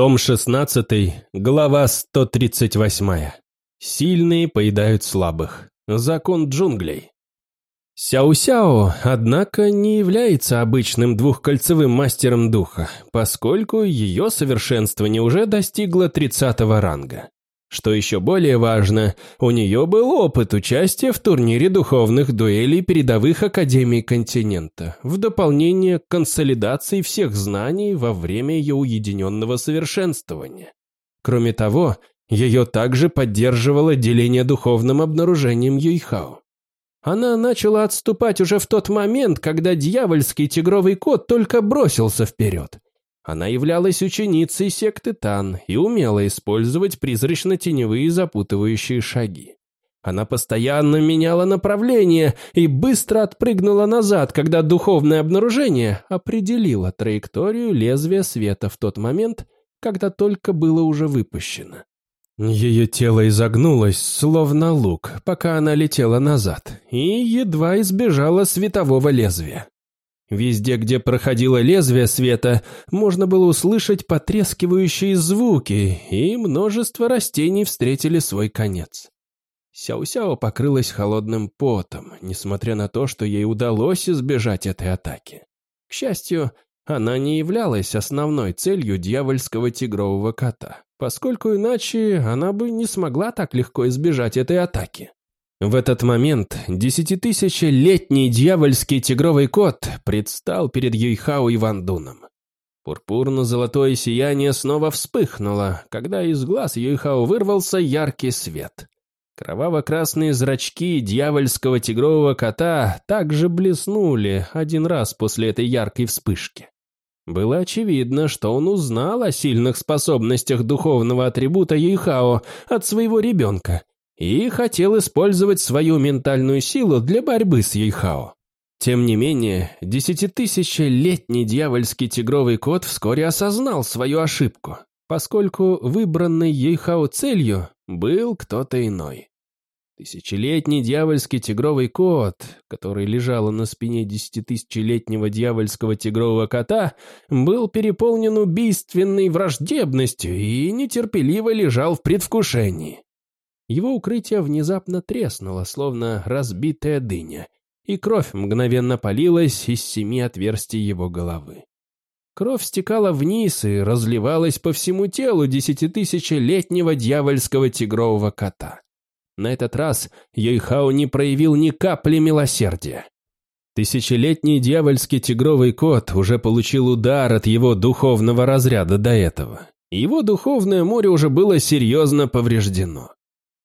Том 16, глава 138. Сильные поедают слабых. Закон джунглей. Сяо-Сяо, однако, не является обычным двухкольцевым мастером духа, поскольку ее совершенствование уже достигло 30 ранга. Что еще более важно, у нее был опыт участия в турнире духовных дуэлей передовых академий континента, в дополнение к консолидации всех знаний во время ее уединенного совершенствования. Кроме того, ее также поддерживало деление духовным обнаружением Юйхао. Она начала отступать уже в тот момент, когда дьявольский тигровый кот только бросился вперед – она являлась ученицей секты Тан и умела использовать призрачно-теневые запутывающие шаги. Она постоянно меняла направление и быстро отпрыгнула назад, когда духовное обнаружение определило траекторию лезвия света в тот момент, когда только было уже выпущено. Ее тело изогнулось, словно лук, пока она летела назад, и едва избежала светового лезвия. Везде, где проходило лезвие света, можно было услышать потрескивающие звуки, и множество растений встретили свой конец. Сяо-Сяо покрылась холодным потом, несмотря на то, что ей удалось избежать этой атаки. К счастью, она не являлась основной целью дьявольского тигрового кота, поскольку иначе она бы не смогла так легко избежать этой атаки. В этот момент десятитысячелетний дьявольский тигровый кот предстал перед Юйхао и Вандуном. Пурпурно-золотое сияние снова вспыхнуло, когда из глаз Юйхао вырвался яркий свет. Кроваво-красные зрачки дьявольского тигрового кота также блеснули один раз после этой яркой вспышки. Было очевидно, что он узнал о сильных способностях духовного атрибута Юйхао от своего ребенка и хотел использовать свою ментальную силу для борьбы с Ейхао. Тем не менее, десятитысячелетний дьявольский тигровый кот вскоре осознал свою ошибку, поскольку выбранной Ейхао целью был кто-то иной. Тысячелетний дьявольский тигровый кот, который лежал на спине десятитысячелетнего дьявольского тигрового кота, был переполнен убийственной враждебностью и нетерпеливо лежал в предвкушении. Его укрытие внезапно треснуло, словно разбитая дыня, и кровь мгновенно полилась из семи отверстий его головы. Кровь стекала вниз и разливалась по всему телу десятитысячелетнего дьявольского тигрового кота. На этот раз Йойхао не проявил ни капли милосердия. Тысячелетний дьявольский тигровый кот уже получил удар от его духовного разряда до этого. Его духовное море уже было серьезно повреждено.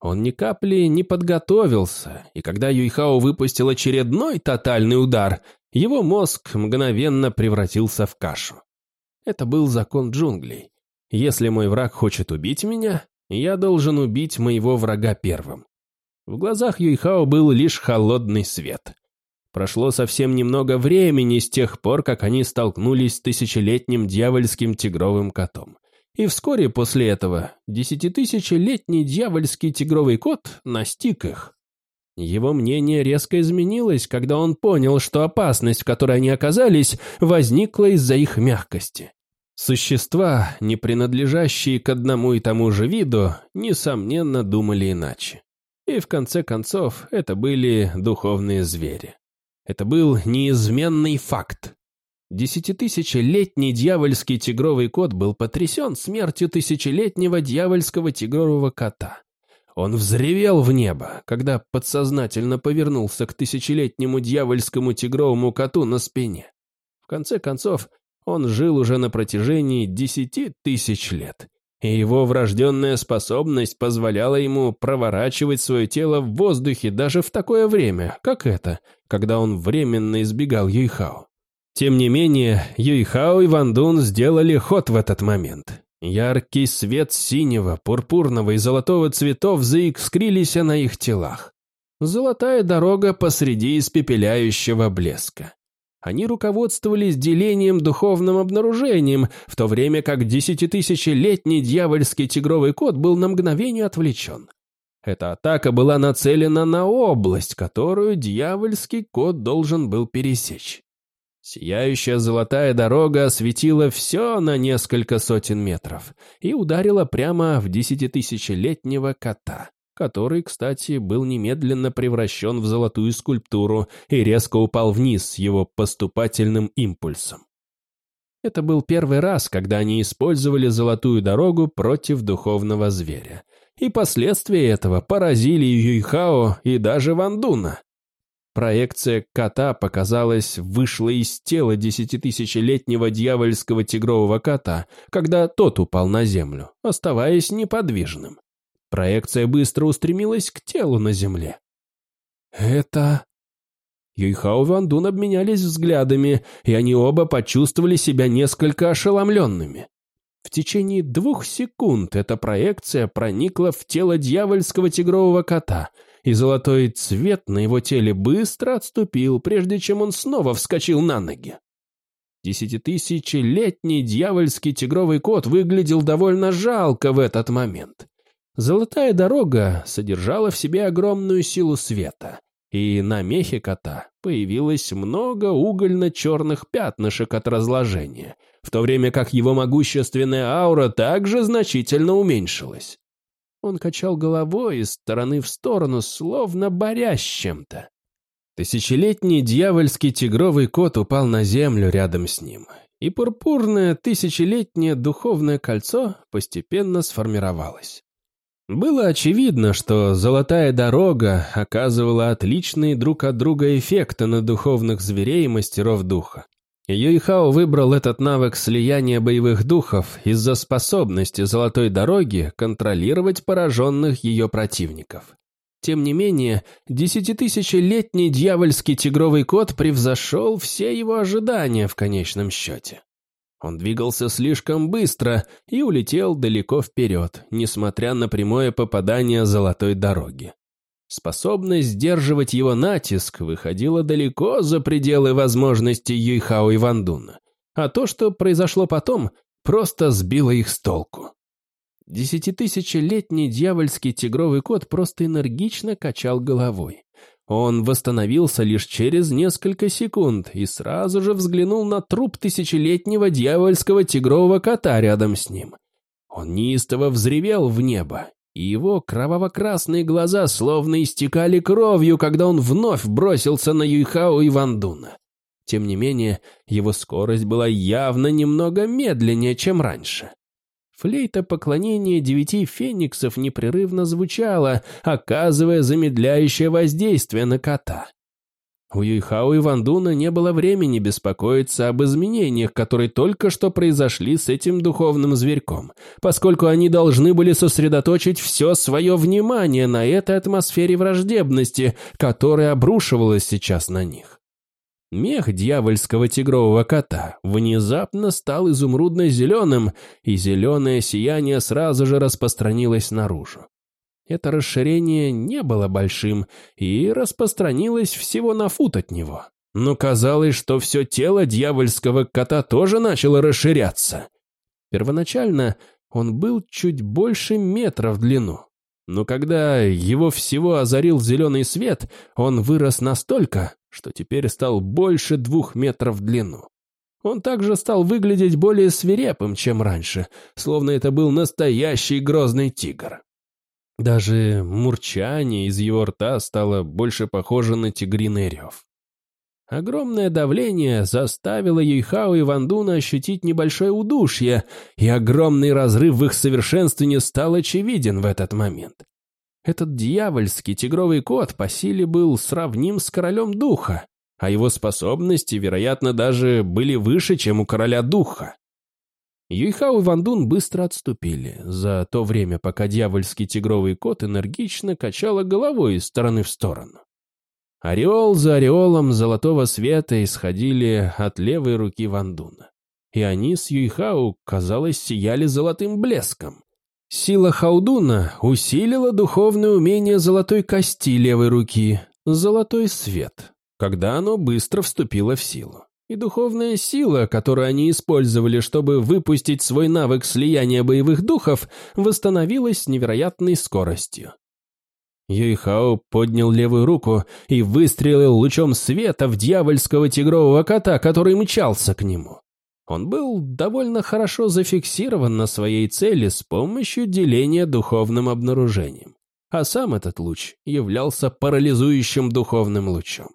Он ни капли не подготовился, и когда Юйхао выпустил очередной тотальный удар, его мозг мгновенно превратился в кашу. Это был закон джунглей. Если мой враг хочет убить меня, я должен убить моего врага первым. В глазах Юйхао был лишь холодный свет. Прошло совсем немного времени с тех пор, как они столкнулись с тысячелетним дьявольским тигровым котом. И вскоре после этого десятитысячелетний дьявольский тигровый кот настиг их. Его мнение резко изменилось, когда он понял, что опасность, в которой они оказались, возникла из-за их мягкости. Существа, не принадлежащие к одному и тому же виду, несомненно думали иначе. И в конце концов, это были духовные звери. Это был неизменный факт. Десятитысячелетний дьявольский тигровый кот был потрясен смертью тысячелетнего дьявольского тигрового кота. Он взревел в небо, когда подсознательно повернулся к тысячелетнему дьявольскому тигровому коту на спине. В конце концов, он жил уже на протяжении десяти тысяч лет, и его врожденная способность позволяла ему проворачивать свое тело в воздухе даже в такое время, как это, когда он временно избегал Юйхао. Тем не менее, Юйхао и Ван Дун сделали ход в этот момент. Яркий свет синего, пурпурного и золотого цветов заискрились на их телах. Золотая дорога посреди испепеляющего блеска. Они руководствовались делением духовным обнаружением, в то время как десятитысячелетний дьявольский тигровый кот был на мгновение отвлечен. Эта атака была нацелена на область, которую дьявольский кот должен был пересечь. Сияющая золотая дорога осветила все на несколько сотен метров и ударила прямо в десятитысячелетнего кота, который, кстати, был немедленно превращен в золотую скульптуру и резко упал вниз с его поступательным импульсом. Это был первый раз, когда они использовали золотую дорогу против духовного зверя. И последствия этого поразили Юйхао и даже Вандуна. Проекция кота, показалось, вышла из тела десятитысячелетнего дьявольского тигрового кота, когда тот упал на землю, оставаясь неподвижным. Проекция быстро устремилась к телу на земле. «Это...» Юйхао и Ван Дун обменялись взглядами, и они оба почувствовали себя несколько ошеломленными. В течение двух секунд эта проекция проникла в тело дьявольского тигрового кота – и золотой цвет на его теле быстро отступил, прежде чем он снова вскочил на ноги. Десятитысячелетний дьявольский тигровый кот выглядел довольно жалко в этот момент. Золотая дорога содержала в себе огромную силу света, и на мехе кота появилось много угольно-черных пятнышек от разложения, в то время как его могущественная аура также значительно уменьшилась. Он качал головой из стороны в сторону, словно борясь с чем-то. Тысячелетний дьявольский тигровый кот упал на землю рядом с ним, и пурпурное тысячелетнее духовное кольцо постепенно сформировалось. Было очевидно, что золотая дорога оказывала отличные друг от друга эффекты на духовных зверей и мастеров духа. Юйхао выбрал этот навык слияния боевых духов из-за способности Золотой Дороги контролировать пораженных ее противников. Тем не менее, десятитысячелетний дьявольский тигровый кот превзошел все его ожидания в конечном счете. Он двигался слишком быстро и улетел далеко вперед, несмотря на прямое попадание Золотой Дороги. Способность сдерживать его натиск выходила далеко за пределы возможностей Юйхао и Вандуна, а то, что произошло потом, просто сбило их с толку. Десятитысячелетний дьявольский тигровый кот просто энергично качал головой. Он восстановился лишь через несколько секунд и сразу же взглянул на труп тысячелетнего дьявольского тигрового кота рядом с ним. Он неистово взревел в небо и его кроваво-красные глаза словно истекали кровью, когда он вновь бросился на Юйхао и Вандуна. Тем не менее, его скорость была явно немного медленнее, чем раньше. Флейта поклонения девяти фениксов непрерывно звучала, оказывая замедляющее воздействие на кота. У Юйхао и Вандуна не было времени беспокоиться об изменениях, которые только что произошли с этим духовным зверьком, поскольку они должны были сосредоточить все свое внимание на этой атмосфере враждебности, которая обрушивалась сейчас на них. Мех дьявольского тигрового кота внезапно стал изумрудно-зеленым, и зеленое сияние сразу же распространилось наружу. Это расширение не было большим и распространилось всего на фут от него. Но казалось, что все тело дьявольского кота тоже начало расширяться. Первоначально он был чуть больше метра в длину. Но когда его всего озарил зеленый свет, он вырос настолько, что теперь стал больше двух метров в длину. Он также стал выглядеть более свирепым, чем раньше, словно это был настоящий грозный тигр. Даже мурчание из его рта стало больше похоже на тигриный рев. Огромное давление заставило Юйхао и Вандуна ощутить небольшое удушье, и огромный разрыв в их совершенстве стал очевиден в этот момент. Этот дьявольский тигровый кот по силе был сравним с королем духа, а его способности, вероятно, даже были выше, чем у короля духа. Юйхао и Вандун быстро отступили, за то время, пока дьявольский тигровый кот энергично качала головой из стороны в сторону. Ореол за ореолом золотого света исходили от левой руки Вандуна. И они с Юйхао, казалось, сияли золотым блеском. Сила Хаудуна усилила духовное умение золотой кости левой руки, золотой свет, когда оно быстро вступило в силу и духовная сила, которую они использовали, чтобы выпустить свой навык слияния боевых духов, восстановилась с невероятной скоростью. Юйхао поднял левую руку и выстрелил лучом света в дьявольского тигрового кота, который мчался к нему. Он был довольно хорошо зафиксирован на своей цели с помощью деления духовным обнаружением, а сам этот луч являлся парализующим духовным лучом.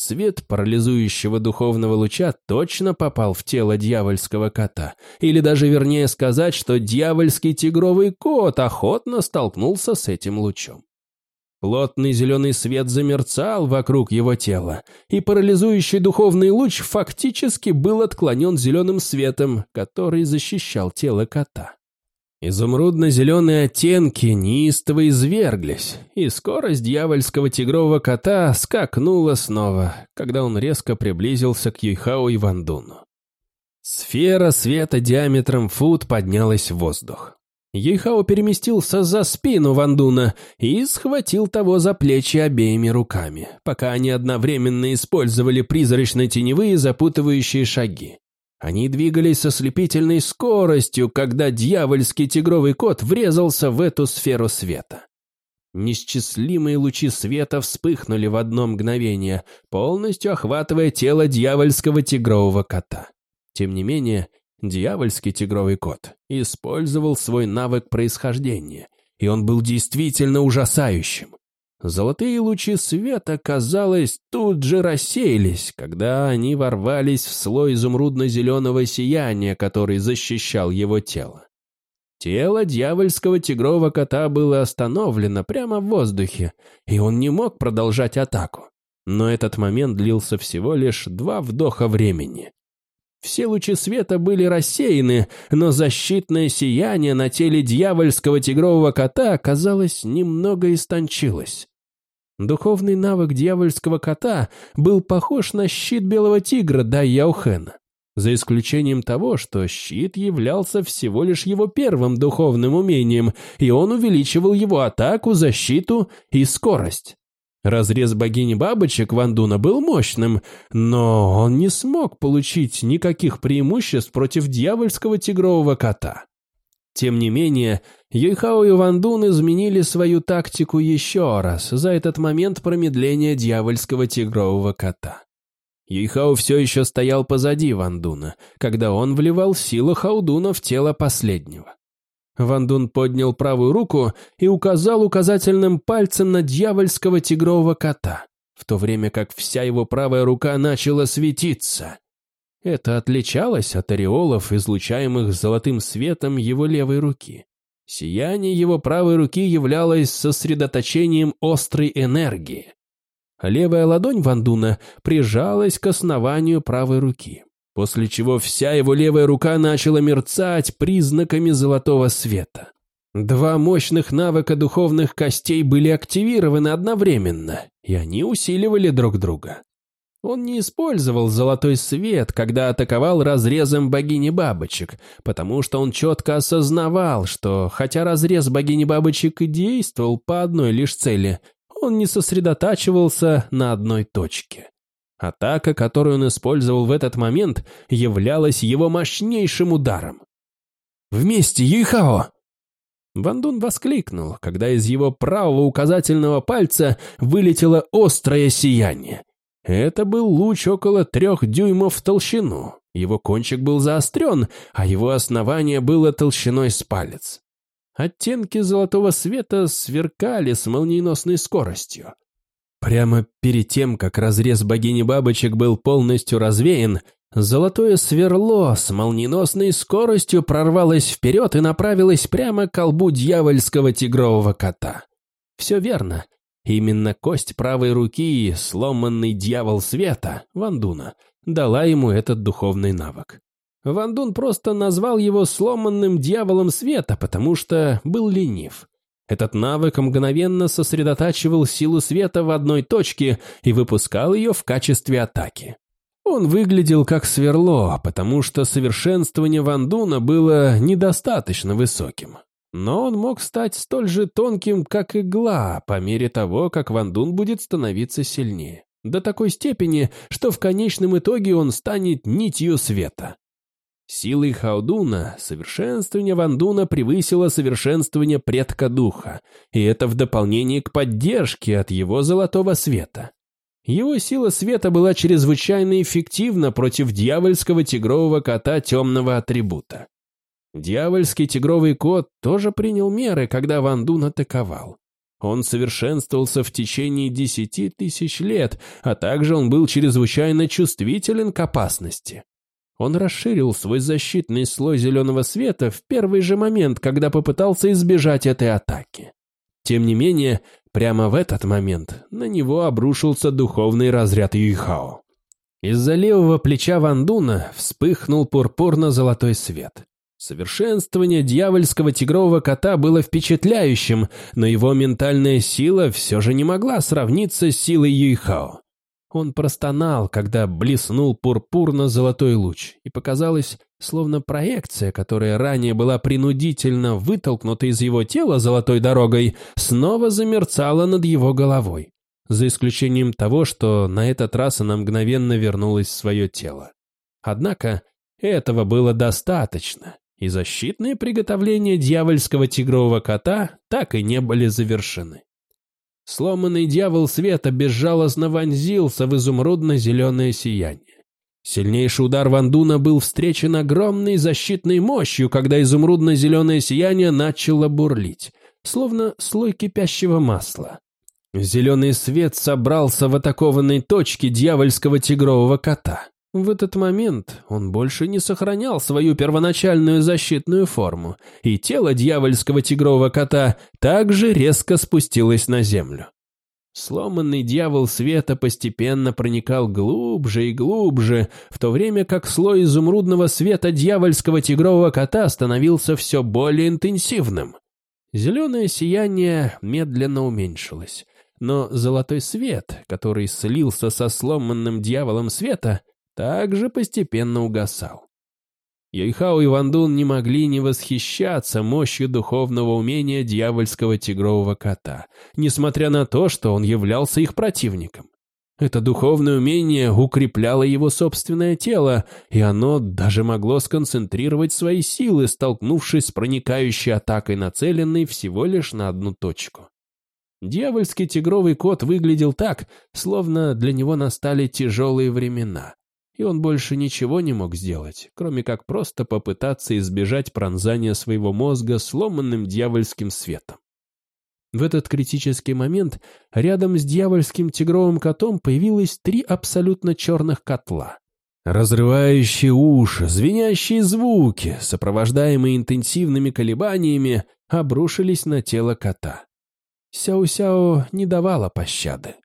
Свет парализующего духовного луча точно попал в тело дьявольского кота, или даже вернее сказать, что дьявольский тигровый кот охотно столкнулся с этим лучом. Плотный зеленый свет замерцал вокруг его тела, и парализующий духовный луч фактически был отклонен зеленым светом, который защищал тело кота. Изумрудно-зеленые оттенки неистово изверглись, и скорость дьявольского тигрового кота скакнула снова, когда он резко приблизился к Юйхао и Вандуну. Сфера света диаметром фут поднялась в воздух. Ейхао переместился за спину Вандуна и схватил того за плечи обеими руками, пока они одновременно использовали призрачно-теневые запутывающие шаги. Они двигались со слепительной скоростью, когда дьявольский тигровый кот врезался в эту сферу света. Несчислимые лучи света вспыхнули в одно мгновение, полностью охватывая тело дьявольского тигрового кота. Тем не менее, Дьявольский тигровый кот использовал свой навык происхождения, и он был действительно ужасающим. Золотые лучи света, казалось, тут же рассеялись, когда они ворвались в слой изумрудно-зеленого сияния, который защищал его тело. Тело дьявольского тигрового кота было остановлено прямо в воздухе, и он не мог продолжать атаку. Но этот момент длился всего лишь два вдоха времени. Все лучи света были рассеяны, но защитное сияние на теле дьявольского тигрового кота, казалось, немного истончилось. Духовный навык дьявольского кота был похож на щит белого тигра да Яухена, за исключением того, что щит являлся всего лишь его первым духовным умением, и он увеличивал его атаку, защиту и скорость. Разрез богини бабочек Вандуна был мощным, но он не смог получить никаких преимуществ против дьявольского тигрового кота. Тем не менее, Юйхао и Вандун изменили свою тактику еще раз за этот момент промедления дьявольского тигрового кота. Юйхао все еще стоял позади Вандуна, когда он вливал силу Хаудуна в тело последнего. Ван Дун поднял правую руку и указал указательным пальцем на дьявольского тигрового кота, в то время как вся его правая рука начала светиться. Это отличалось от ореолов, излучаемых золотым светом его левой руки. Сияние его правой руки являлось сосредоточением острой энергии. Левая ладонь Вандуна прижалась к основанию правой руки после чего вся его левая рука начала мерцать признаками золотого света. Два мощных навыка духовных костей были активированы одновременно, и они усиливали друг друга. Он не использовал золотой свет, когда атаковал разрезом богини бабочек, потому что он четко осознавал, что хотя разрез богини бабочек и действовал по одной лишь цели, он не сосредотачивался на одной точке. Атака, которую он использовал в этот момент, являлась его мощнейшим ударом. «Вместе, Юйхао!» Вандун воскликнул, когда из его правого указательного пальца вылетело острое сияние. Это был луч около трех дюймов в толщину. Его кончик был заострен, а его основание было толщиной с палец. Оттенки золотого света сверкали с молниеносной скоростью. Прямо перед тем, как разрез богини бабочек был полностью развеян, золотое сверло с молниеносной скоростью прорвалось вперед и направилось прямо к колбу дьявольского тигрового кота. Все верно. Именно кость правой руки, сломанный дьявол света, Вандуна, дала ему этот духовный навык. Вандун просто назвал его сломанным дьяволом света, потому что был ленив. Этот навык мгновенно сосредотачивал силу света в одной точке и выпускал ее в качестве атаки. Он выглядел как сверло, потому что совершенствование Вандуна было недостаточно высоким. Но он мог стать столь же тонким, как игла, по мере того, как Вандун будет становиться сильнее. До такой степени, что в конечном итоге он станет нитью света. Силой Хаудуна совершенствование Вандуна превысило совершенствование предка духа, и это в дополнение к поддержке от его золотого света. Его сила света была чрезвычайно эффективна против дьявольского тигрового кота темного атрибута. Дьявольский тигровый кот тоже принял меры, когда Ван Дун атаковал. Он совершенствовался в течение десяти тысяч лет, а также он был чрезвычайно чувствителен к опасности. Он расширил свой защитный слой зеленого света в первый же момент, когда попытался избежать этой атаки. Тем не менее, прямо в этот момент на него обрушился духовный разряд Юйхао. Из-за левого плеча Вандуна вспыхнул пурпурно-золотой свет. Совершенствование дьявольского тигрового кота было впечатляющим, но его ментальная сила все же не могла сравниться с силой Юйхао. Он простонал, когда блеснул пурпурно-золотой луч, и показалось, словно проекция, которая ранее была принудительно вытолкнута из его тела золотой дорогой, снова замерцала над его головой, за исключением того, что на этот раз она мгновенно вернулась в свое тело. Однако этого было достаточно, и защитные приготовления дьявольского тигрового кота так и не были завершены. Сломанный дьявол света безжалостно вонзился в изумрудно-зеленое сияние. Сильнейший удар Вандуна был встречен огромной защитной мощью, когда изумрудно-зеленое сияние начало бурлить, словно слой кипящего масла. Зеленый свет собрался в атакованной точке дьявольского тигрового кота. В этот момент он больше не сохранял свою первоначальную защитную форму, и тело дьявольского тигрового кота также резко спустилось на землю. Сломанный дьявол света постепенно проникал глубже и глубже, в то время как слой изумрудного света дьявольского тигрового кота становился все более интенсивным. Зеленое сияние медленно уменьшилось, но золотой свет, который слился со сломанным дьяволом света, также постепенно угасал. Йойхао и Вандун не могли не восхищаться мощью духовного умения дьявольского тигрового кота, несмотря на то, что он являлся их противником. Это духовное умение укрепляло его собственное тело, и оно даже могло сконцентрировать свои силы, столкнувшись с проникающей атакой, нацеленной всего лишь на одну точку. Дьявольский тигровый кот выглядел так, словно для него настали тяжелые времена и он больше ничего не мог сделать, кроме как просто попытаться избежать пронзания своего мозга сломанным дьявольским светом. В этот критический момент рядом с дьявольским тигровым котом появилось три абсолютно черных котла. Разрывающие уши, звенящие звуки, сопровождаемые интенсивными колебаниями, обрушились на тело кота. Сяо-Сяо не давала пощады.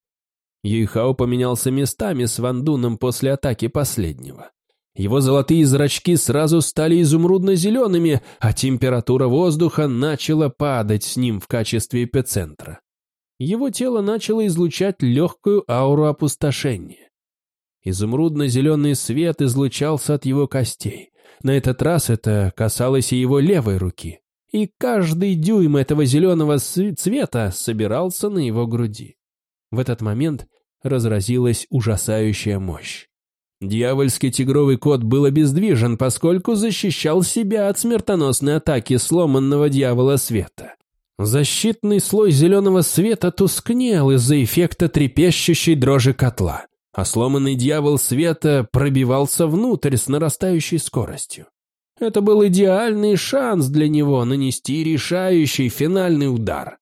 Юйхао поменялся местами с Вандуном после атаки последнего. Его золотые зрачки сразу стали изумрудно-зелеными, а температура воздуха начала падать с ним в качестве эпицентра. Его тело начало излучать легкую ауру опустошения. Изумрудно-зеленый свет излучался от его костей. На этот раз это касалось и его левой руки. И каждый дюйм этого зеленого цвета собирался на его груди. В этот момент разразилась ужасающая мощь. Дьявольский тигровый кот был обездвижен, поскольку защищал себя от смертоносной атаки сломанного дьявола света. Защитный слой зеленого света тускнел из-за эффекта трепещущей дрожи котла, а сломанный дьявол света пробивался внутрь с нарастающей скоростью. Это был идеальный шанс для него нанести решающий финальный удар.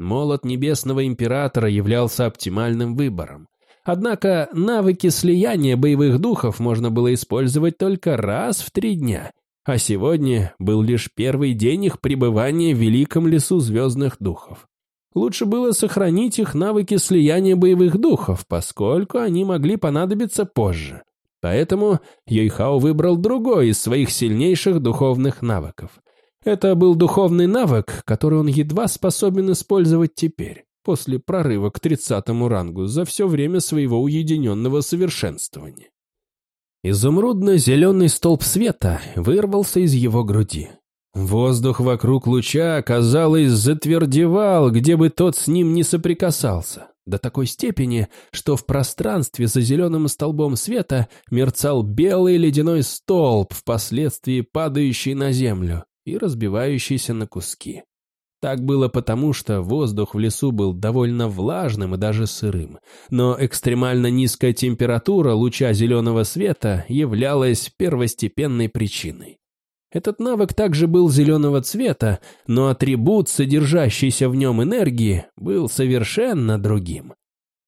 Молот Небесного Императора являлся оптимальным выбором. Однако навыки слияния боевых духов можно было использовать только раз в три дня, а сегодня был лишь первый день их пребывания в Великом Лесу Звездных Духов. Лучше было сохранить их навыки слияния боевых духов, поскольку они могли понадобиться позже. Поэтому Йойхао выбрал другой из своих сильнейших духовных навыков – это был духовный навык, который он едва способен использовать теперь, после прорыва к тридцатому рангу за все время своего уединенного совершенствования. Изумрудно-зеленый столб света вырвался из его груди. Воздух вокруг луча, казалось, затвердевал, где бы тот с ним не соприкасался. до такой степени, что в пространстве за зеленым столбом света мерцал белый ледяной столб, впоследствии падающий на землю и разбивающийся на куски. Так было потому, что воздух в лесу был довольно влажным и даже сырым, но экстремально низкая температура луча зеленого света являлась первостепенной причиной. Этот навык также был зеленого цвета, но атрибут, содержащийся в нем энергии, был совершенно другим.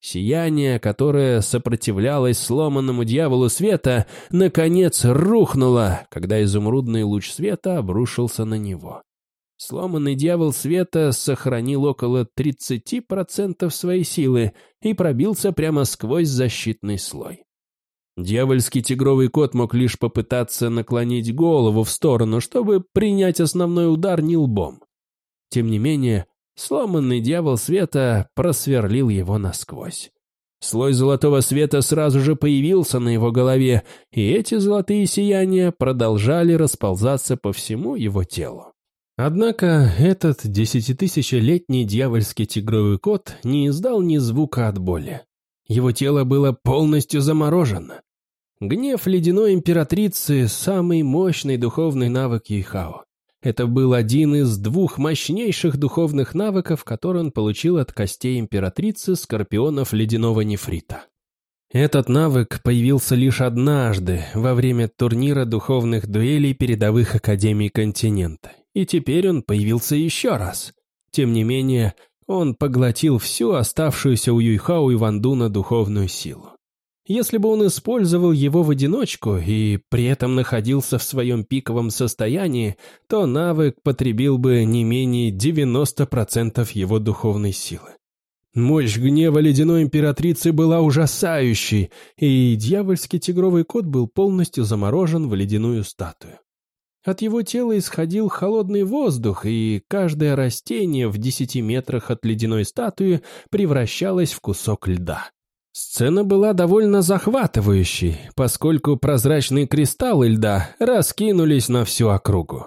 Сияние, которое сопротивлялось сломанному дьяволу света, наконец рухнуло, когда изумрудный луч света обрушился на него. Сломанный дьявол света сохранил около 30% своей силы и пробился прямо сквозь защитный слой. Дьявольский тигровый кот мог лишь попытаться наклонить голову в сторону, чтобы принять основной удар не лбом. Тем не менее, сломанный дьявол света просверлил его насквозь. Слой золотого света сразу же появился на его голове, и эти золотые сияния продолжали расползаться по всему его телу. Однако этот десятитысячелетний дьявольский тигровый кот не издал ни звука от боли. Его тело было полностью заморожено. Гнев ледяной императрицы – самый мощный духовный навык Юйхао. Это был один из двух мощнейших духовных навыков, которые он получил от костей императрицы скорпионов ледяного нефрита. Этот навык появился лишь однажды, во время турнира духовных дуэлей передовых академий континента и теперь он появился еще раз. Тем не менее, он поглотил всю оставшуюся у Юйхао и Вандуна духовную силу. Если бы он использовал его в одиночку и при этом находился в своем пиковом состоянии, то навык потребил бы не менее 90% его духовной силы. Мощь гнева ледяной императрицы была ужасающей, и дьявольский тигровый кот был полностью заморожен в ледяную статую. От его тела исходил холодный воздух, и каждое растение в десяти метрах от ледяной статуи превращалось в кусок льда. Сцена была довольно захватывающей, поскольку прозрачные кристаллы льда раскинулись на всю округу.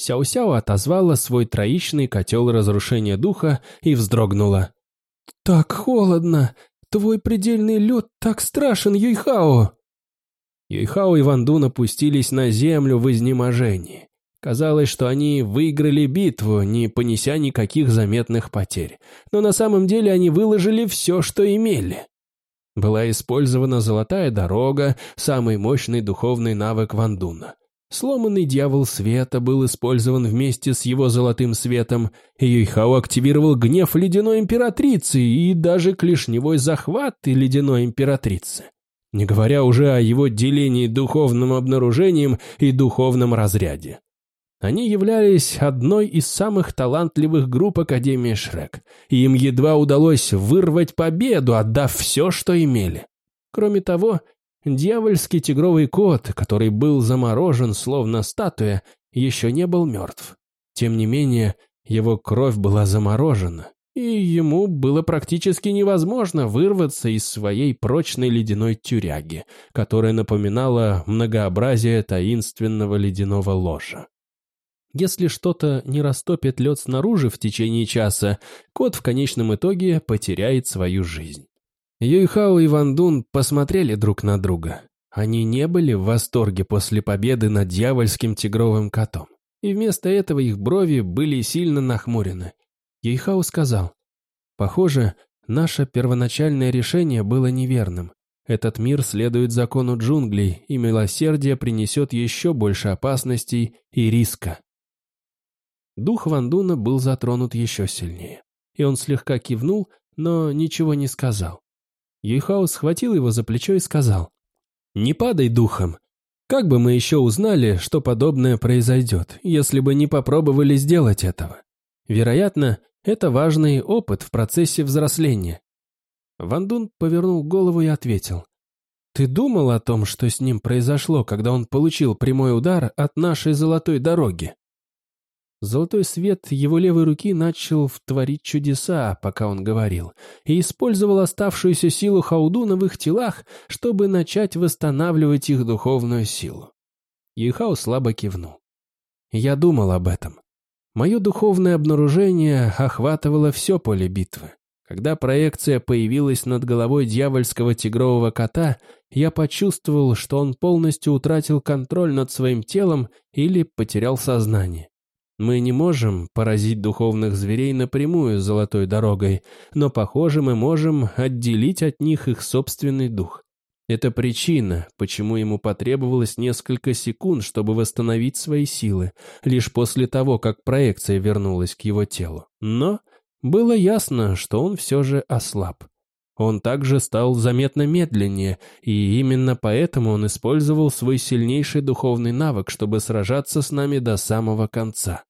Сяо-Сяо отозвала свой троичный котел разрушения духа и вздрогнула. «Так холодно! Твой предельный лед так страшен, Юйхао!» Юйхао и Вандун опустились на землю в изнеможении. Казалось, что они выиграли битву, не понеся никаких заметных потерь. Но на самом деле они выложили все, что имели. Была использована золотая дорога, самый мощный духовный навык Вандуна. Сломанный дьявол света был использован вместе с его золотым светом, и Юйхао активировал гнев ледяной императрицы и даже клешневой захват ледяной императрицы не говоря уже о его делении духовным обнаружением и духовном разряде. Они являлись одной из самых талантливых групп Академии Шрек, и им едва удалось вырвать победу, отдав все, что имели. Кроме того, дьявольский тигровый кот, который был заморожен словно статуя, еще не был мертв. Тем не менее, его кровь была заморожена, и ему было практически невозможно вырваться из своей прочной ледяной тюряги, которая напоминала многообразие таинственного ледяного ложа. Если что-то не растопит лед снаружи в течение часа, кот в конечном итоге потеряет свою жизнь. Юйхао и Ван Дун посмотрели друг на друга. Они не были в восторге после победы над дьявольским тигровым котом. И вместо этого их брови были сильно нахмурены. Ейхау сказал, «Похоже, наше первоначальное решение было неверным. Этот мир следует закону джунглей, и милосердие принесет еще больше опасностей и риска». Дух Вандуна был затронут еще сильнее, и он слегка кивнул, но ничего не сказал. Юйхао схватил его за плечо и сказал, «Не падай духом. Как бы мы еще узнали, что подобное произойдет, если бы не попробовали сделать этого? Вероятно, это важный опыт в процессе взросления. Ван Дун повернул голову и ответил. «Ты думал о том, что с ним произошло, когда он получил прямой удар от нашей золотой дороги?» Золотой свет его левой руки начал втворить чудеса, пока он говорил, и использовал оставшуюся силу Хаудуна в их телах, чтобы начать восстанавливать их духовную силу. Юхао слабо кивнул. «Я думал об этом. Мое духовное обнаружение охватывало все поле битвы. Когда проекция появилась над головой дьявольского тигрового кота, я почувствовал, что он полностью утратил контроль над своим телом или потерял сознание. Мы не можем поразить духовных зверей напрямую золотой дорогой, но, похоже, мы можем отделить от них их собственный дух. Это причина, почему ему потребовалось несколько секунд, чтобы восстановить свои силы, лишь после того, как проекция вернулась к его телу. Но было ясно, что он все же ослаб. Он также стал заметно медленнее, и именно поэтому он использовал свой сильнейший духовный навык, чтобы сражаться с нами до самого конца.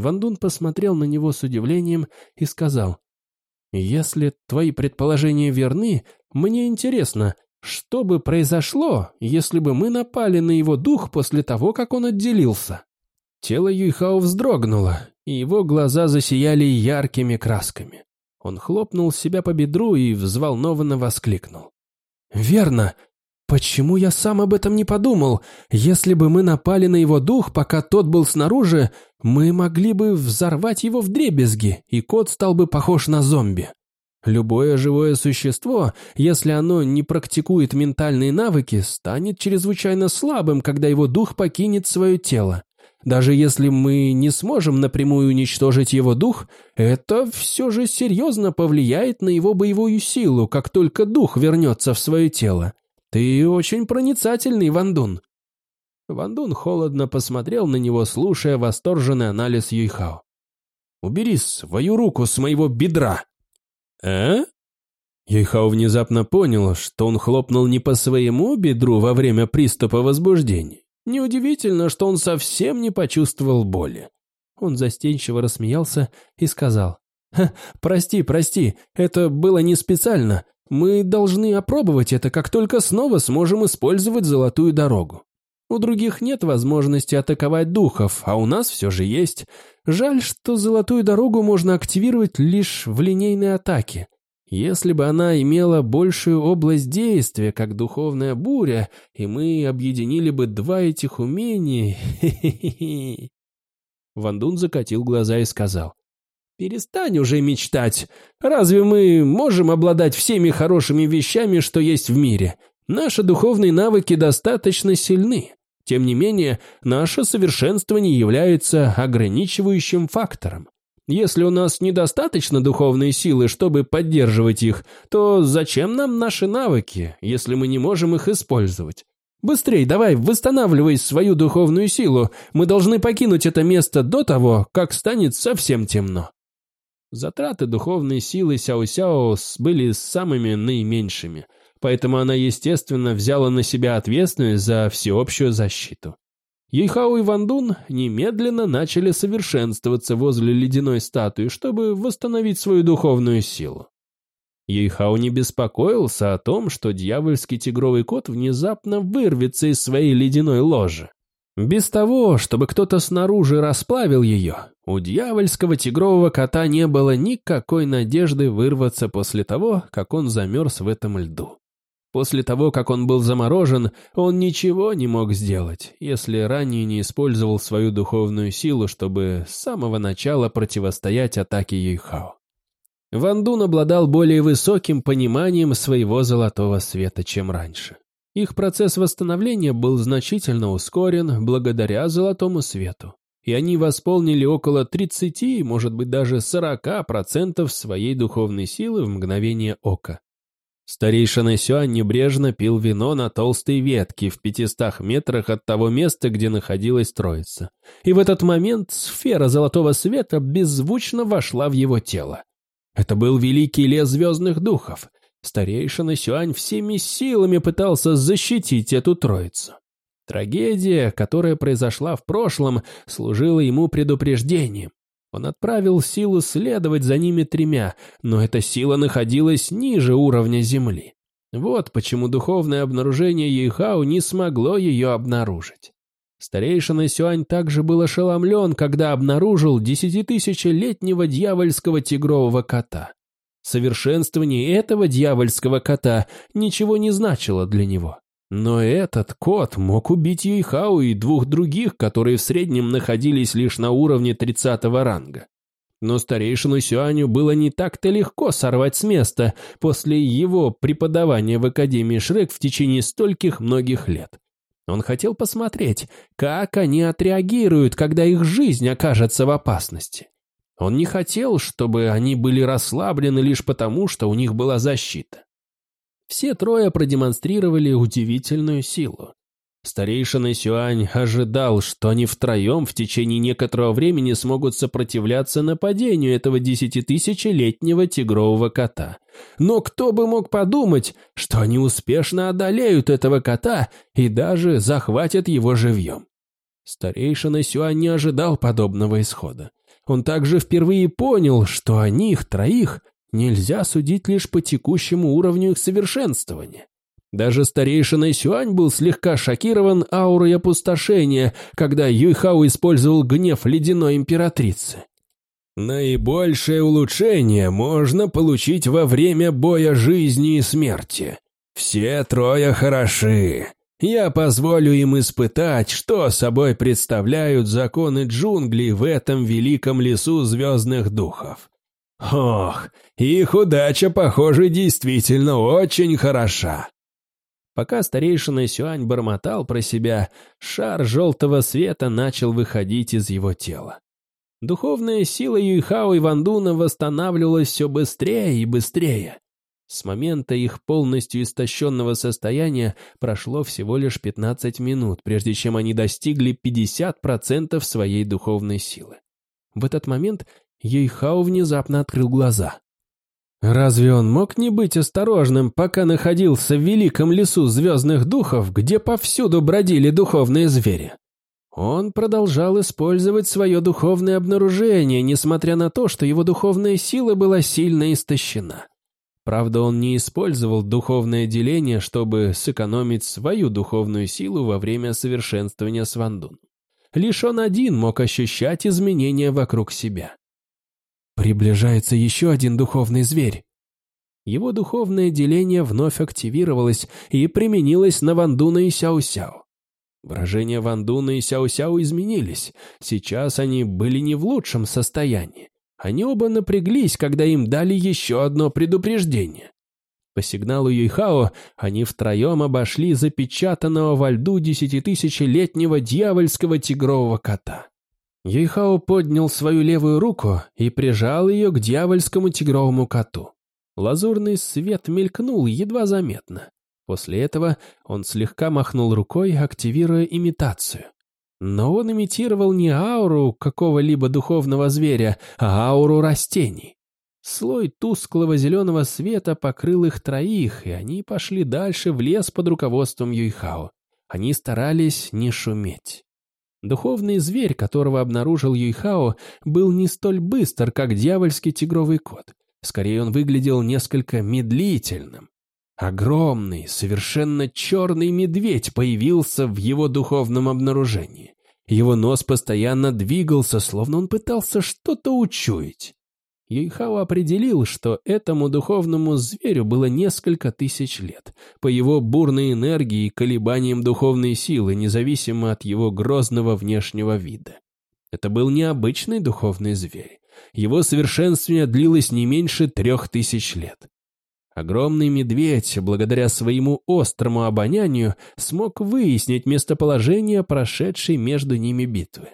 Вандун посмотрел на него с удивлением и сказал, «Если твои предположения верны, мне интересно, что бы произошло, если бы мы напали на его дух после того, как он отделился?» Тело Юйхао вздрогнуло, и его глаза засияли яркими красками. Он хлопнул себя по бедру и взволнованно воскликнул. «Верно! Почему я сам об этом не подумал? Если бы мы напали на его дух, пока тот был снаружи, мы могли бы взорвать его в дребезги, и кот стал бы похож на зомби. Любое живое существо, если оно не практикует ментальные навыки, станет чрезвычайно слабым, когда его дух покинет свое тело. Даже если мы не сможем напрямую уничтожить его дух, это все же серьезно повлияет на его боевую силу, как только дух вернется в свое тело. Ты очень проницательный, Вандун. Вандун холодно посмотрел на него, слушая восторженный анализ Юйхао. «Убери свою руку с моего бедра!» «А?» Юйхао внезапно понял, что он хлопнул не по своему бедру во время приступа возбуждения. Неудивительно, что он совсем не почувствовал боли. Он застенчиво рассмеялся и сказал, «Прости, прости, это было не специально. Мы должны опробовать это, как только снова сможем использовать золотую дорогу. У других нет возможности атаковать духов, а у нас все же есть. Жаль, что золотую дорогу можно активировать лишь в линейной атаке. Если бы она имела большую область действия, как духовная буря, и мы объединили бы два этих умения... Вандун закатил глаза и сказал. «Перестань уже мечтать. Разве мы можем обладать всеми хорошими вещами, что есть в мире? Наши духовные навыки достаточно сильны. Тем не менее, наше совершенство не является ограничивающим фактором. Если у нас недостаточно духовной силы, чтобы поддерживать их, то зачем нам наши навыки, если мы не можем их использовать? Быстрей, давай, восстанавливай свою духовную силу. Мы должны покинуть это место до того, как станет совсем темно. Затраты духовной силы Сяо-Сяо были самыми наименьшими, поэтому она, естественно, взяла на себя ответственность за всеобщую защиту. Ейхао и Вандун немедленно начали совершенствоваться возле ледяной статуи, чтобы восстановить свою духовную силу. Ейхао не беспокоился о том, что дьявольский тигровый кот внезапно вырвется из своей ледяной ложи. Без того, чтобы кто-то снаружи расплавил ее, у дьявольского тигрового кота не было никакой надежды вырваться после того, как он замерз в этом льду. После того, как он был заморожен, он ничего не мог сделать, если ранее не использовал свою духовную силу, чтобы с самого начала противостоять атаке Юйхао. Ван Дун обладал более высоким пониманием своего золотого света, чем раньше. Их процесс восстановления был значительно ускорен благодаря золотому свету, и они восполнили около 30, может быть даже 40% своей духовной силы в мгновение ока. Старейшина Сюань небрежно пил вино на толстой ветке в пятистах метрах от того места, где находилась троица. И в этот момент сфера золотого света беззвучно вошла в его тело. Это был великий лес звездных духов. Старейшина Сюань всеми силами пытался защитить эту троицу. Трагедия, которая произошла в прошлом, служила ему предупреждением. Он отправил силу следовать за ними тремя, но эта сила находилась ниже уровня Земли. Вот почему духовное обнаружение Ейхау не смогло ее обнаружить. Старейшина Сюань также был ошеломлен, когда обнаружил десятитысячелетнего дьявольского тигрового кота. Совершенствование этого дьявольского кота ничего не значило для него. Но этот кот мог убить Юйхау и двух других, которые в среднем находились лишь на уровне 30 ранга. Но старейшину Сюаню было не так-то легко сорвать с места после его преподавания в Академии Шрек в течение стольких многих лет. Он хотел посмотреть, как они отреагируют, когда их жизнь окажется в опасности. Он не хотел, чтобы они были расслаблены лишь потому, что у них была защита. Все трое продемонстрировали удивительную силу. Старейшина Сюань ожидал, что они втроем в течение некоторого времени смогут сопротивляться нападению этого десятитысячелетнего тигрового кота. Но кто бы мог подумать, что они успешно одолеют этого кота и даже захватят его живьем. Старейшина Сюань не ожидал подобного исхода. Он также впервые понял, что о них троих нельзя судить лишь по текущему уровню их совершенствования. Даже старейшина Сюань был слегка шокирован аурой опустошения, когда Юйхао использовал гнев ледяной императрицы. Наибольшее улучшение можно получить во время боя жизни и смерти. Все трое хороши. Я позволю им испытать, что собой представляют законы джунглей в этом великом лесу звездных духов. Ох, их удача, похоже, действительно очень хороша. Пока старейшина Сюань бормотал про себя, шар желтого света начал выходить из его тела. Духовная сила Юйхао и Вандуна восстанавливалась все быстрее и быстрее. С момента их полностью истощенного состояния прошло всего лишь 15 минут, прежде чем они достигли 50% своей духовной силы. В этот момент Юйхао внезапно открыл глаза. Разве он мог не быть осторожным, пока находился в великом лесу звездных духов, где повсюду бродили духовные звери? Он продолжал использовать свое духовное обнаружение, несмотря на то, что его духовная сила была сильно истощена. Правда, он не использовал духовное деление, чтобы сэкономить свою духовную силу во время совершенствования Свандун. Лишь он один мог ощущать изменения вокруг себя. Приближается еще один духовный зверь. Его духовное деление вновь активировалось и применилось на Вандуна и Сяо-Сяо. Выражения Вандуна и Сяо-Сяо изменились. Сейчас они были не в лучшем состоянии. Они оба напряглись, когда им дали еще одно предупреждение. По сигналу Юйхао они втроем обошли запечатанного во льду десятитысячелетнего дьявольского тигрового кота. Юйхао поднял свою левую руку и прижал ее к дьявольскому тигровому коту. Лазурный свет мелькнул едва заметно. После этого он слегка махнул рукой, активируя имитацию. Но он имитировал не ауру какого-либо духовного зверя, а ауру растений. Слой тусклого зеленого света покрыл их троих, и они пошли дальше в лес под руководством Юйхао. Они старались не шуметь. Духовный зверь, которого обнаружил Юйхао, был не столь быстр, как дьявольский тигровый кот. Скорее, он выглядел несколько медлительным. Огромный, совершенно черный медведь появился в его духовном обнаружении. Его нос постоянно двигался, словно он пытался что-то учуять. Юйхао определил, что этому духовному зверю было несколько тысяч лет, по его бурной энергии и колебаниям духовной силы, независимо от его грозного внешнего вида. Это был необычный духовный зверь. Его совершенствование длилось не меньше трех тысяч лет. Огромный медведь, благодаря своему острому обонянию, смог выяснить местоположение прошедшей между ними битвы.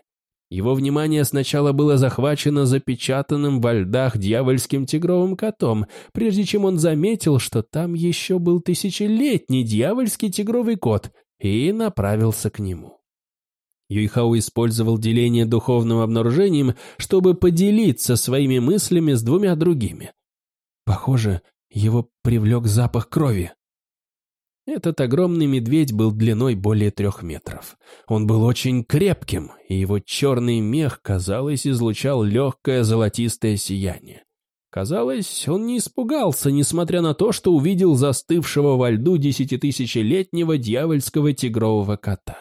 Его внимание сначала было захвачено запечатанным во льдах дьявольским тигровым котом, прежде чем он заметил, что там еще был тысячелетний дьявольский тигровый кот, и направился к нему. Юйхао использовал деление духовным обнаружением, чтобы поделиться своими мыслями с двумя другими. Похоже, его привлек запах крови. Этот огромный медведь был длиной более трех метров. Он был очень крепким, и его черный мех, казалось, излучал легкое золотистое сияние. Казалось, он не испугался, несмотря на то, что увидел застывшего во льду десятитысячелетнего дьявольского тигрового кота.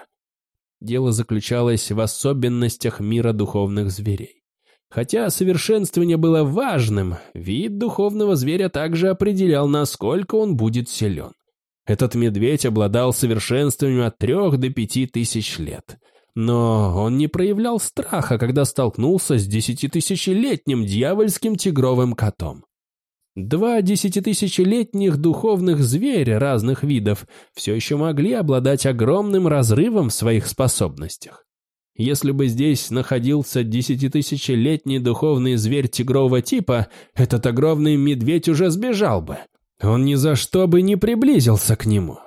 Дело заключалось в особенностях мира духовных зверей. Хотя совершенствование было важным, вид духовного зверя также определял, насколько он будет силен. Этот медведь обладал совершенствованием от трех до пяти тысяч лет. Но он не проявлял страха, когда столкнулся с десятитысячелетним дьявольским тигровым котом. Два десятитысячелетних духовных зверя разных видов все еще могли обладать огромным разрывом в своих способностях. Если бы здесь находился десятитысячелетний духовный зверь тигрового типа, этот огромный медведь уже сбежал бы. Он ни за что бы не приблизился к нему.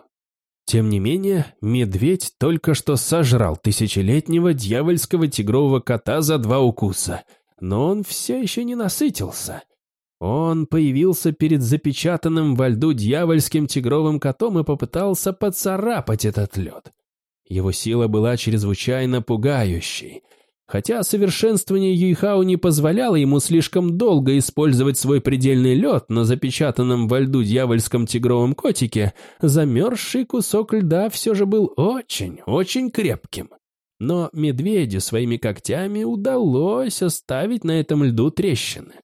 Тем не менее, медведь только что сожрал тысячелетнего дьявольского тигрового кота за два укуса, но он все еще не насытился – он появился перед запечатанным во льду дьявольским тигровым котом и попытался поцарапать этот лед. Его сила была чрезвычайно пугающей. Хотя совершенствование Юйхао не позволяло ему слишком долго использовать свой предельный лед на запечатанном во льду дьявольском тигровом котике, замерзший кусок льда все же был очень, очень крепким. Но медведю своими когтями удалось оставить на этом льду трещины.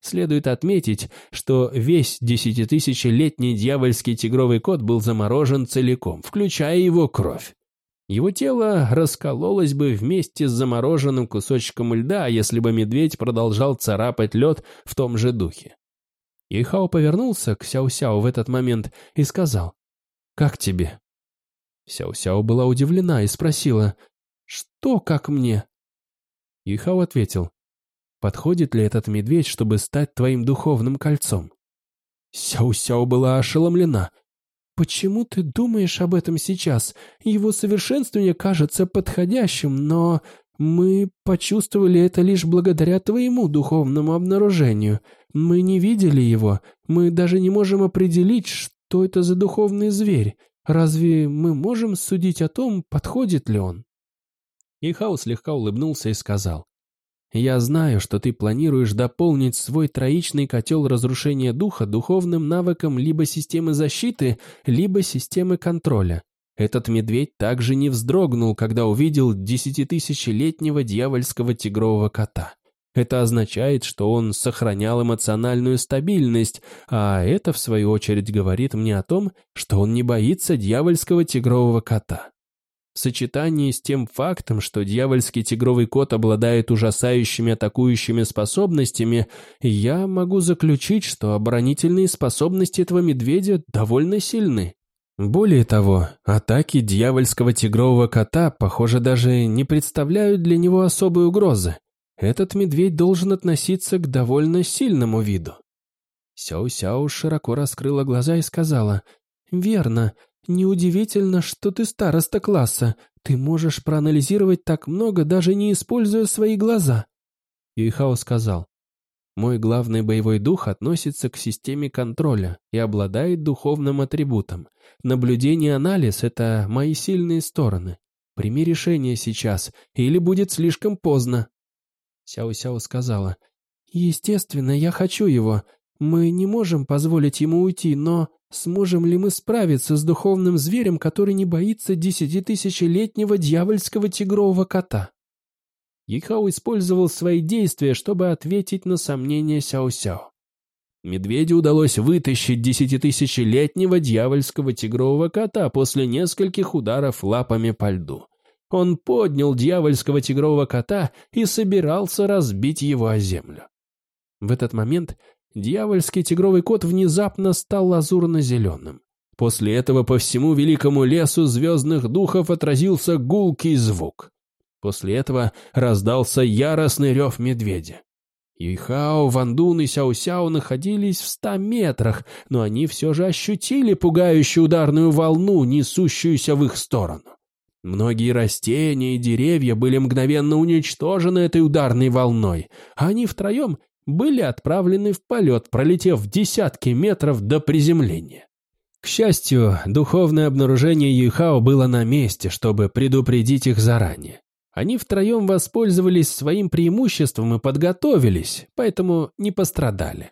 Следует отметить, что весь десятитысячелетний дьявольский тигровый кот был заморожен целиком, включая его кровь. Его тело раскололось бы вместе с замороженным кусочком льда, если бы медведь продолжал царапать лед в том же духе. Ихао повернулся к Сяо-Сяо в этот момент и сказал, «Как тебе?» Сяо-Сяо была удивлена и спросила, «Что как мне?» Ихао ответил, Подходит ли этот медведь, чтобы стать твоим духовным кольцом? Сяо-Сяо была ошеломлена. «Почему ты думаешь об этом сейчас? Его совершенствование кажется подходящим, но мы почувствовали это лишь благодаря твоему духовному обнаружению. Мы не видели его, мы даже не можем определить, что это за духовный зверь. Разве мы можем судить о том, подходит ли он?» Ихау слегка улыбнулся и сказал. Я знаю, что ты планируешь дополнить свой троичный котел разрушения духа духовным навыком либо системы защиты, либо системы контроля. Этот медведь также не вздрогнул, когда увидел десятитысячелетнего дьявольского тигрового кота. Это означает, что он сохранял эмоциональную стабильность, а это, в свою очередь, говорит мне о том, что он не боится дьявольского тигрового кота. В сочетании с тем фактом, что дьявольский тигровый кот обладает ужасающими атакующими способностями, я могу заключить, что оборонительные способности этого медведя довольно сильны. Более того, атаки дьявольского тигрового кота, похоже, даже не представляют для него особой угрозы. Этот медведь должен относиться к довольно сильному виду. Сяо-Сяо широко раскрыла глаза и сказала, «Верно, «Неудивительно, что ты староста класса. Ты можешь проанализировать так много, даже не используя свои глаза». Юйхао сказал, «Мой главный боевой дух относится к системе контроля и обладает духовным атрибутом. Наблюдение и анализ — это мои сильные стороны. Прими решение сейчас, или будет слишком поздно». Сяо-Сяо сказала, «Естественно, я хочу его. Мы не можем позволить ему уйти, но Сможем ли мы справиться с духовным зверем, который не боится десятитысячелетнего дьявольского тигрового кота? Ихао использовал свои действия, чтобы ответить на сомнения Сяо-Сяо. Медведю удалось вытащить десятитысячелетнего дьявольского тигрового кота после нескольких ударов лапами по льду. Он поднял дьявольского тигрового кота и собирался разбить его о землю. В этот момент Дьявольский тигровый кот внезапно стал лазурно-зеленым. После этого по всему великому лесу звездных духов отразился гулкий звук. После этого раздался яростный рев медведя. Юйхао, Вандун и Сяо-Сяо находились в ста метрах, но они все же ощутили пугающую ударную волну, несущуюся в их сторону. Многие растения и деревья были мгновенно уничтожены этой ударной волной, а они втроем были отправлены в полет, пролетев десятки метров до приземления. К счастью, духовное обнаружение Юйхао было на месте, чтобы предупредить их заранее. Они втроем воспользовались своим преимуществом и подготовились, поэтому не пострадали.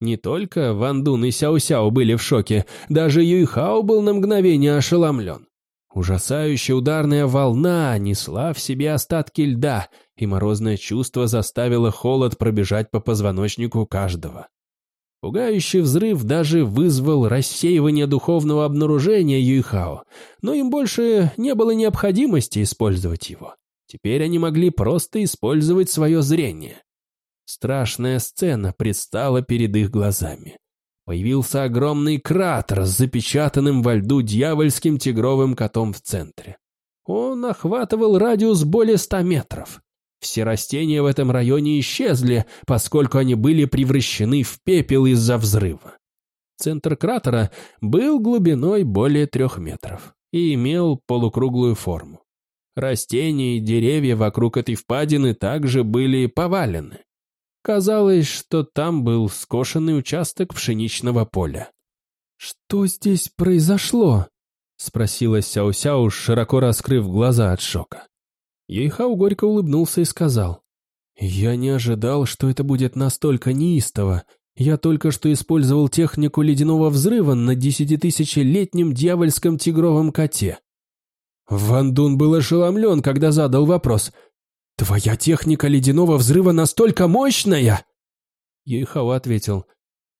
Не только Ван Дун и Сяо Сяо были в шоке, даже Юйхао был на мгновение ошеломлен. Ужасающая ударная волна несла в себе остатки льда, и морозное чувство заставило холод пробежать по позвоночнику каждого. Пугающий взрыв даже вызвал рассеивание духовного обнаружения Юйхао, но им больше не было необходимости использовать его. Теперь они могли просто использовать свое зрение. Страшная сцена предстала перед их глазами. Появился огромный кратер с запечатанным во льду дьявольским тигровым котом в центре. Он охватывал радиус более ста метров. Все растения в этом районе исчезли, поскольку они были превращены в пепел из-за взрыва. Центр кратера был глубиной более трех метров и имел полукруглую форму. Растения и деревья вокруг этой впадины также были повалены. Казалось, что там был скошенный участок пшеничного поля. «Что здесь произошло?» — спросила Сяо-Сяо, широко раскрыв глаза от шока. Ейхау горько улыбнулся и сказал, «Я не ожидал, что это будет настолько неистово. Я только что использовал технику ледяного взрыва на десятитысячелетнем дьявольском тигровом коте». Ван Дун был ошеломлен, когда задал вопрос — «Твоя техника ледяного взрыва настолько мощная!» Ейхао ответил.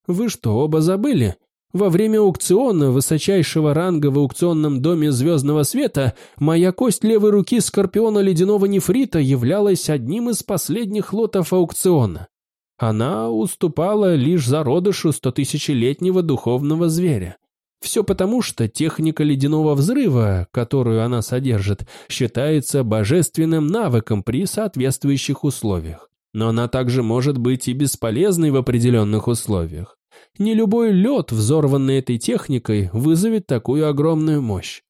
«Вы что, оба забыли? Во время аукциона высочайшего ранга в аукционном доме Звездного Света моя кость левой руки Скорпиона Ледяного Нефрита являлась одним из последних лотов аукциона. Она уступала лишь зародышу стотысячелетнего духовного зверя. Все потому, что техника ледяного взрыва, которую она содержит, считается божественным навыком при соответствующих условиях. Но она также может быть и бесполезной в определенных условиях. Не любой лед, взорванный этой техникой, вызовет такую огромную мощь.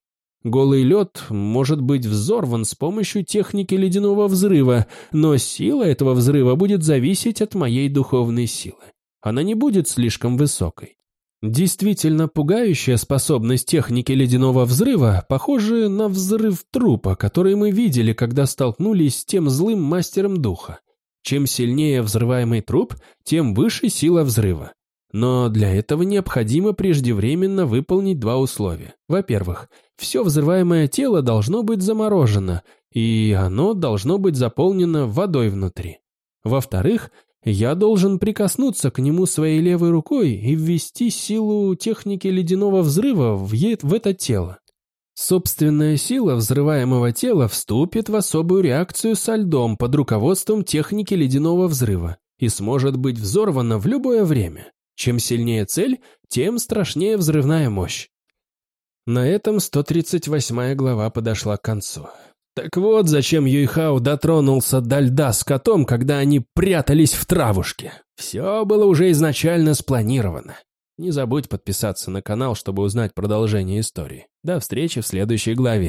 Голый лед может быть взорван с помощью техники ледяного взрыва, но сила этого взрыва будет зависеть от моей духовной силы. Она не будет слишком высокой. Действительно пугающая способность техники ледяного взрыва похожа на взрыв трупа, который мы видели, когда столкнулись с тем злым мастером духа. Чем сильнее взрываемый труп, тем выше сила взрыва. Но для этого необходимо преждевременно выполнить два условия. Во-первых, все взрываемое тело должно быть заморожено, и оно должно быть заполнено водой внутри. Во-вторых, я должен прикоснуться к нему своей левой рукой и ввести силу техники ледяного взрыва в, в это тело. Собственная сила взрываемого тела вступит в особую реакцию со льдом под руководством техники ледяного взрыва и сможет быть взорвана в любое время. Чем сильнее цель, тем страшнее взрывная мощь. На этом 138 глава подошла к концу. Так вот, зачем Юйхао дотронулся до льда с котом, когда они прятались в травушке. Все было уже изначально спланировано. Не забудь подписаться на канал, чтобы узнать продолжение истории. До встречи в следующей главе.